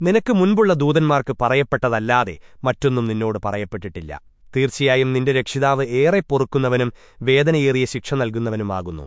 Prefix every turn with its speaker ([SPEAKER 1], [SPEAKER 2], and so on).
[SPEAKER 1] നിനക്ക് മുൻപുള്ള ദൂതന്മാർക്ക് പറയപ്പെട്ടതല്ലാതെ മറ്റൊന്നും നിന്നോട് പറയപ്പെട്ടിട്ടില്ല. തീർച്ചയായും നിന്റെ രക്ഷിതാവ് ഏറെ പൊറുക്കുന്നവനും വേദനയേറിയ ശിക്ഷ നൽകുന്നവനുമാകുന്നു.